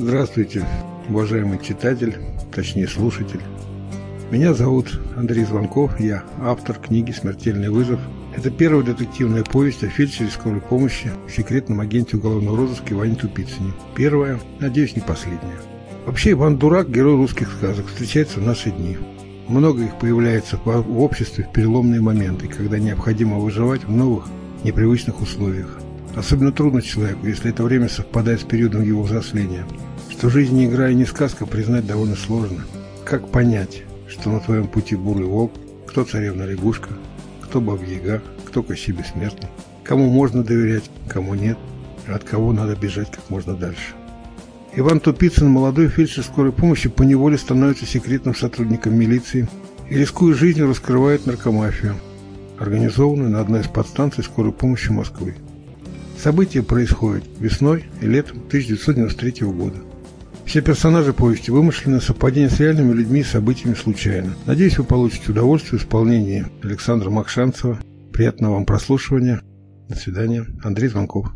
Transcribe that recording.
Здравствуйте, уважаемый читатель, точнее слушатель. Меня зовут Андрей Звонков, я автор книги «Смертельный вызов». Это первая детективная повесть о фельдшере скорой помощи в секретном агенте уголовного розыска Иване Тупицыне. Первая, надеюсь, не последняя. Вообще Иван Дурак – герой русских сказок, встречается в наши дни. Много их появляется в обществе в переломные моменты, когда необходимо выживать в новых, непривычных условиях. Особенно трудно человеку, если это время совпадает с периодом его взросления – что жизнь не игра и не сказка, признать довольно сложно. Как понять, что на твоем пути бурый волк, кто царевна лягушка, кто баба-яга, кто Кощей Бессмертный, кому можно доверять, кому нет, от кого надо бежать как можно дальше. Иван Тупицын, молодой фельдшер скорой помощи, поневоле становится секретным сотрудником милиции и, рискуя жизнью, раскрывает наркомафию, организованную на одной из подстанций скорой помощи Москвы. События происходят весной и летом 1993 года. Все персонажи повести вымышлены, совпадение с реальными людьми и событиями случайно. Надеюсь, вы получите удовольствие в исполнении Александра Макшанцева. Приятного вам прослушивания. До свидания. Андрей Звонков.